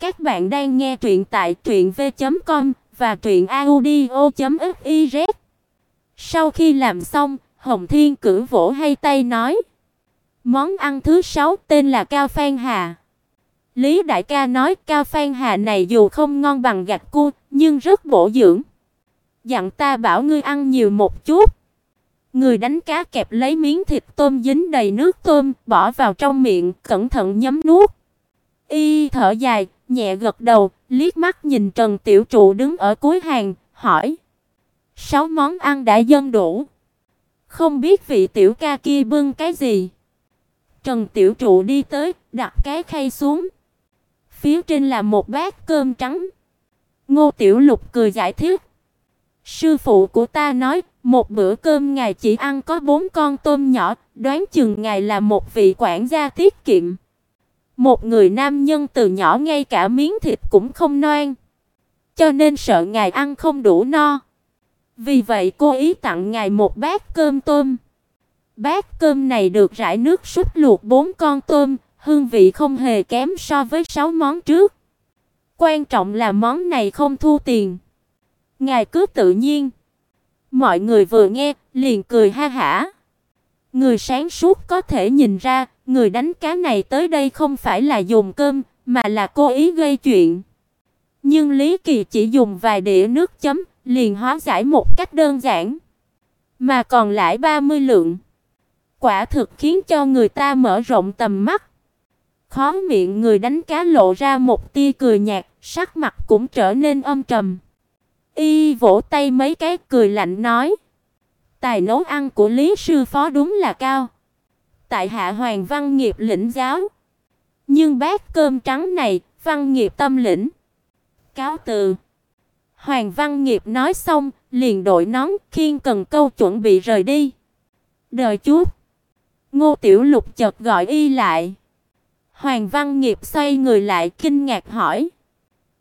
Các bạn đang nghe truyện tại truyệnv.com và truyệnaudio.fiz. Sau khi làm xong, Hồng Thiên cử vỗ hay tay nói: "Món ăn thứ sáu tên là cao phan hà." Lý đại ca nói cao phan hà này dù không ngon bằng gạch cua, nhưng rất bổ dưỡng. Dặn ta bảo ngươi ăn nhiều một chút. Người đánh cá kẹp lấy miếng thịt tôm dính đầy nước tôm, bỏ vào trong miệng, cẩn thận nhấm nuốt. Y thở dài, nhẹ gật đầu, liếc mắt nhìn Trần Tiểu Trụ đứng ở cuối hàng, hỏi: "Sáu món ăn đã dâng đủ, không biết vị tiểu ca kia bưng cái gì?" Trần Tiểu Trụ đi tới, đặt cái khay xuống. Phía trên là một bát cơm trắng. Ngô Tiểu Lục cười giải thích: "Sư phụ của ta nói, một bữa cơm ngài chỉ ăn có bốn con tôm nhỏ, đoán chừng ngài là một vị quản gia tiết kiệm." Một người nam nhân từ nhỏ ngay cả miếng thịt cũng không noan, cho nên sợ ngài ăn không đủ no. Vì vậy cô ý tặng ngài một bát cơm tôm. Bát cơm này được rải nước súp luộc bốn con tôm, hương vị không hề kém so với sáu món trước. Quan trọng là món này không thu tiền. Ngài cứ tự nhiên. Mọi người vừa nghe, liền cười ha hả. Người sáng suốt có thể nhìn ra, người đánh cá này tới đây không phải là dùng cơm, mà là cố ý gây chuyện. Nhưng Lý Kỳ chỉ dùng vài đĩa nước chấm, liền hóa giải một cách đơn giản, mà còn lại 30 lượng. Quả thực khiến cho người ta mở rộng tầm mắt. Khóe miệng người đánh cá lộ ra một tia cười nhạt, sắc mặt cũng trở nên âm trầm. Y vỗ tay mấy cái cười lạnh nói: Tài nấu ăn của Lý sư phó đúng là cao. Tại hạ Hoàng Văn Nghiệp lĩnh giáo. Nhưng bát cơm trắng này, Văn Nghiệp tâm lĩnh. Cáo từ. Hoàng Văn Nghiệp nói xong, liền đội nón, khiên cần câu chuẩn bị rời đi. Đợi chút. Ngô Tiểu Lục chợt gọi y lại. Hoàng Văn Nghiệp xoay người lại kinh ngạc hỏi: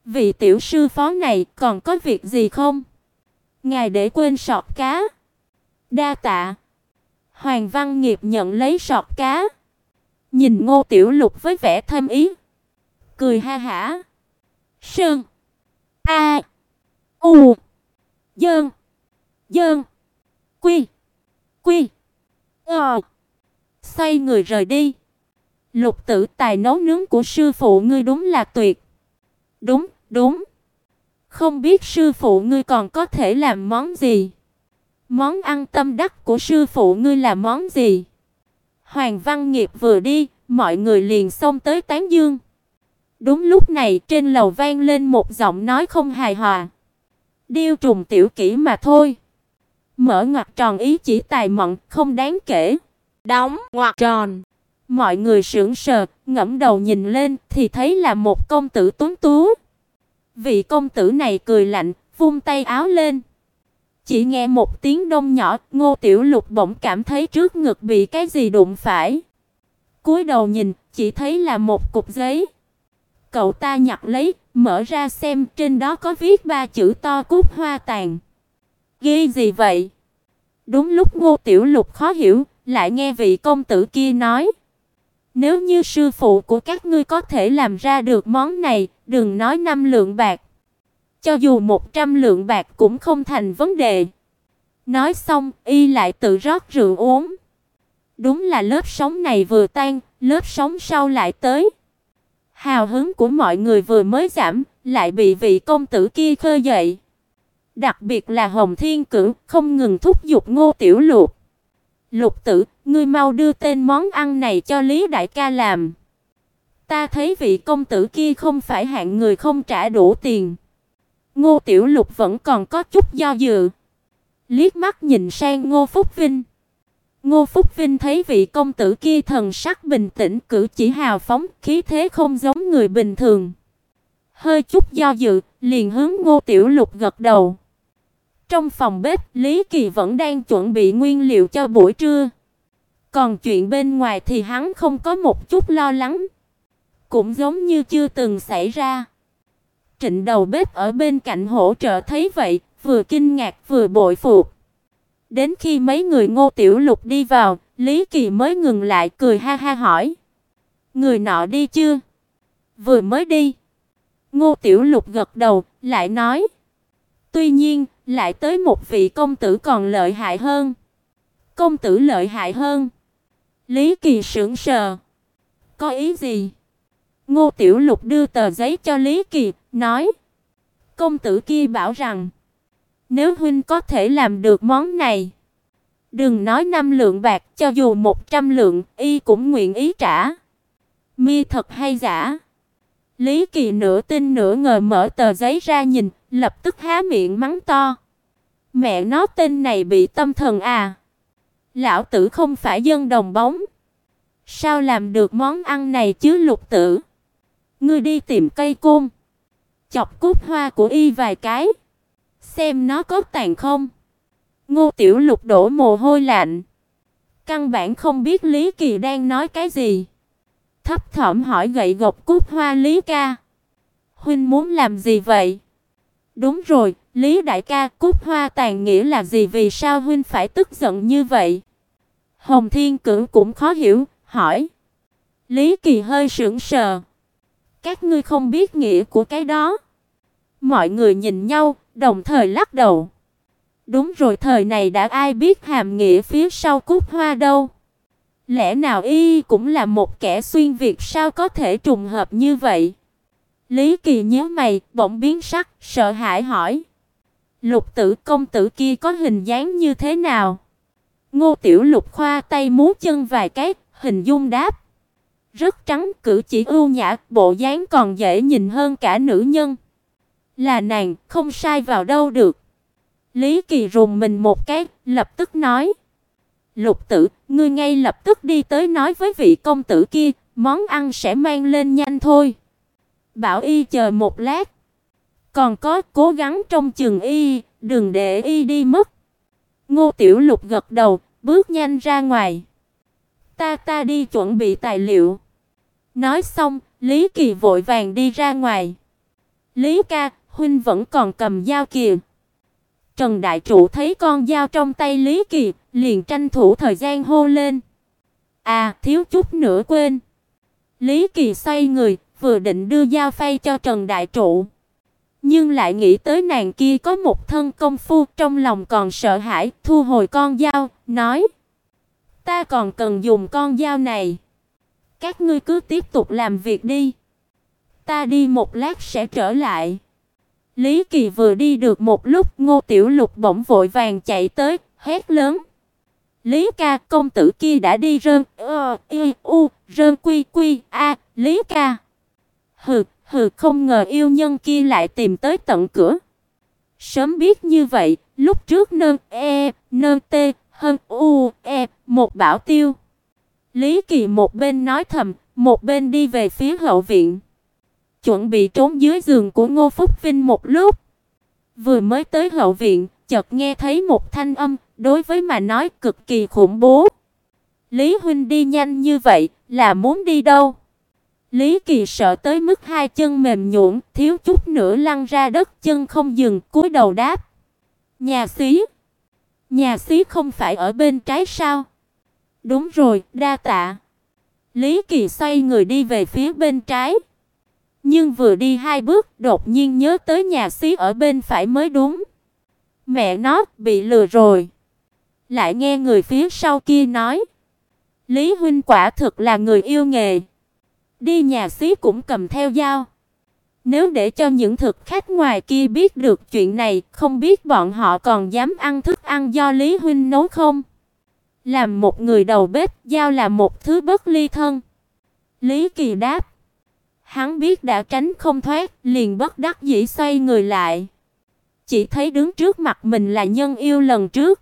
"Vị tiểu sư phó này còn có việc gì không?" Ngài để quên sọt cá. Đa tạ. Hoàng Văn Nghiệp nhận lấy sọt cá, nhìn Ngô Tiểu Lục với vẻ thâm ý, cười ha hả. Sơn A U Dơn Dơn Quy Quy Ờ Xoay người rời đi. Lục Tử tài nấu nướng của sư phụ ngươi đúng là tuyệt. Đúng, đúng. Không biết sư phụ ngươi còn có thể làm món gì? Món ăn tâm đắc của sư phụ ngươi là món gì? Hoàng Văn Nghiệp vừa đi, mọi người liền xông tới tán dương. Đúng lúc này, trên lầu vang lên một giọng nói không hài hòa. Điêu trùng tiểu kỹ mà thôi. Mở ngoặc tròn ý chỉ tài mọn, không đáng kể. Đóng ngoặc tròn. Mọi người sững sờ, ngẩng đầu nhìn lên thì thấy là một công tử tuấn tú. Vị công tử này cười lạnh, vung tay áo lên. Chỉ nghe một tiếng đông nhỏ, Ngô Tiểu Lục bỗng cảm thấy trước ngực bị cái gì đụng phải. Cúi đầu nhìn, chỉ thấy là một cục giấy. Cậu ta nhặt lấy, mở ra xem, trên đó có viết ba chữ to cúc hoa tàn. Ghi gì vậy? Đúng lúc Ngô Tiểu Lục khó hiểu, lại nghe vị công tử kia nói: "Nếu như sư phụ của các ngươi có thể làm ra được món này, đừng nói năm lượng bạc, cho dù 100 lượng bạc cũng không thành vấn đề. Nói xong, y lại tự rót rượu uống. Đúng là lớp sóng này vừa tan, lớp sóng sau lại tới. Hào hứng của mọi người vừa mới giảm, lại bị vị công tử kia khơi dậy. Đặc biệt là Hồng Thiên Cửu không ngừng thúc giục Ngô Tiểu Lục. "Lục tử, ngươi mau đưa tên món ăn này cho Lý đại ca làm." Ta thấy vị công tử kia không phải hạng người không trả đủ tiền. Ngô Tiểu Lục vẫn còn có chút do dự. Liếc mắt nhìn sang Ngô Phúc Vinh. Ngô Phúc Vinh thấy vị công tử kia thần sắc bình tĩnh, cử chỉ hào phóng, khí thế không giống người bình thường. Hơi chút do dự, liền hướng Ngô Tiểu Lục gật đầu. Trong phòng bếp, Lý Kỳ vẫn đang chuẩn bị nguyên liệu cho buổi trưa. Còn chuyện bên ngoài thì hắn không có một chút lo lắng, cũng giống như chưa từng xảy ra. Trịnh đầu bếp ở bên cạnh hỗ trợ thấy vậy, vừa kinh ngạc vừa bội phục. Đến khi mấy người Ngô Tiểu Lục đi vào, Lý Kỳ mới ngừng lại cười ha ha hỏi: "Người nọ đi chưa?" "Vừa mới đi." Ngô Tiểu Lục gật đầu, lại nói: "Tuy nhiên, lại tới một vị công tử còn lợi hại hơn." "Công tử lợi hại hơn?" Lý Kỳ sững sờ. "Có ý gì?" Ngô Tiểu Lục đưa tờ giấy cho Lý Kỳ, nói: "Công tử kia bảo rằng, nếu huynh có thể làm được món này, đừng nói năm lượng bạc, cho dù một trăm lượng, y cũng nguyện ý trả." Mi thật hay giả? Lý Kỳ nửa tin nửa ngờ mở tờ giấy ra nhìn, lập tức há miệng mắng to. Mẹ nó tên này bị tâm thần à? Lão tử không phải dân đồng bóng. Sao làm được món ăn này chứ Lục tử? Ngươi đi tìm cây côn, chọc cúc hoa của y vài cái, xem nó có tàn không. Ngô Tiểu Lục đổ mồ hôi lạnh, căn bản không biết Lý Kỳ đang nói cái gì. Thấp thỏm hỏi gậy gộc cúc hoa Lý ca. Huynh muốn làm gì vậy? Đúng rồi, Lý đại ca, cúc hoa tàn nghĩa là gì vì sao huynh phải tức giận như vậy? Hồng Thiên Cửu cũng khó hiểu, hỏi. Lý Kỳ hơi sững sờ. Các ngươi không biết nghĩa của cái đó. Mọi người nhìn nhau, đồng thời lắc đầu. Đúng rồi, thời này đã ai biết hàm nghĩa phía sau cúc hoa đâu. Lẽ nào y cũng là một kẻ xuyên việt sao có thể trùng hợp như vậy? Lý Kỳ nhíu mày, bỗng biến sắc, sợ hãi hỏi: "Lục tử công tử kia có hình dáng như thế nào?" Ngô Tiểu Lục khoa tay múa chân vài cái, hình dung đáp: "Rất trắng, cử chỉ ưu nhã, bộ dáng còn dễ nhìn hơn cả nữ nhân." "Là nàng, không sai vào đâu được." Lý Kỳ rùng mình một cái, lập tức nói: "Lục tử, ngươi ngay lập tức đi tới nói với vị công tử kia, món ăn sẽ mang lên nhanh thôi." Bảo y chờ một lát. Còn có cố gắng trông chừng y, đừng để y đi mất. Ngô Tiểu Lục gật đầu, bước nhanh ra ngoài. Ta ta đi chuẩn bị tài liệu. Nói xong, Lý Kỳ vội vàng đi ra ngoài. Lý ca, huynh vẫn còn cầm dao kìa. Trần Đại Trụ thấy con dao trong tay Lý Kỳ, liền tranh thủ thời gian hô lên. À, thiếu chút nữa quên. Lý Kỳ xoay người, vừa định đưa dao phay cho Trần Đại Trụ, nhưng lại nghĩ tới nàng kia có một thân công phu, trong lòng còn sợ hãi, thu hồi con dao, nói: "Ta còn cần dùng con dao này, các ngươi cứ tiếp tục làm việc đi, ta đi một lát sẽ trở lại." Lý Kỳ vừa đi được một lúc, Ngô Tiểu Lục bỗng vội vàng chạy tới, hét lớn: "Lý ca, công tử kia đã đi rơn, ơ, y, u, rơn quy quy, a, Lý ca." Hừ, hừ, không ngờ yêu nhân kia lại tìm tới tận cửa. Sớm biết như vậy, lúc trước nơn e, nơn t, hơn u, e, một bảo tiêu. Lý Kỳ một bên nói thầm, một bên đi về phía hậu viện. Chuẩn bị trốn dưới giường của Ngô Phúc Vinh một lúc. Vừa mới tới hậu viện, chợt nghe thấy một thanh âm, đối với mà nói cực kỳ khủng bố. Lý huynh đi nhanh như vậy, là muốn đi đâu? Lý Kỳ sợ tới mức hai chân mềm nhũn, thiếu chút nữa lăn ra đất, chân không dừng, cúi đầu đáp: "Nhà xí." "Nhà xí không phải ở bên trái sao?" "Đúng rồi, đa tạ." Lý Kỳ xoay người đi về phía bên trái. Nhưng vừa đi hai bước, đột nhiên nhớ tới nhà xí ở bên phải mới đúng. Mẹ nó, bị lừa rồi. Lại nghe người phía sau kia nói: "Lý huynh quả thực là người yêu nghề." Đi nhà xí cũng cầm theo dao. Nếu để cho những thực khách ngoài kia biết được chuyện này, không biết bọn họ còn dám ăn thức ăn do Lý huynh nấu không? Làm một người đầu bếp, dao là một thứ bất ly thân. Lý Kỳ đáp. Hắn biết đã tránh không thoát, liền bất đắc dĩ xoay người lại. Chỉ thấy đứng trước mặt mình là nhân yêu lần trước.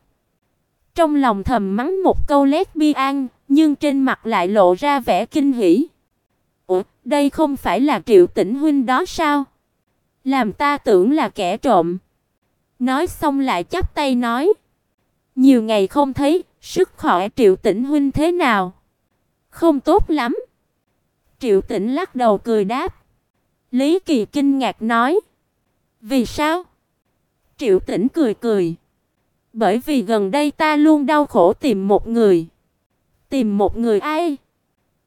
Trong lòng thầm mắng một câu lết bi an nhưng trên mặt lại lộ ra vẻ kinh hỉ. Ủa, đây không phải là Triệu Tĩnh huynh đó sao? Làm ta tưởng là kẻ trộm. Nói xong lại chắp tay nói: "Nhiều ngày không thấy, sức khỏe Triệu Tĩnh huynh thế nào?" "Không tốt lắm." Triệu Tĩnh lắc đầu cười đáp. Lý Kỳ kinh ngạc nói: "Vì sao?" Triệu Tĩnh cười cười: "Bởi vì gần đây ta luôn đau khổ tìm một người." "Tìm một người ai?"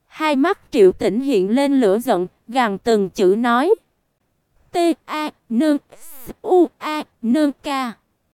Hai mắt Triệu Tĩnh hiện lên lửa giận, gằn từng chữ nói: T A N U A N K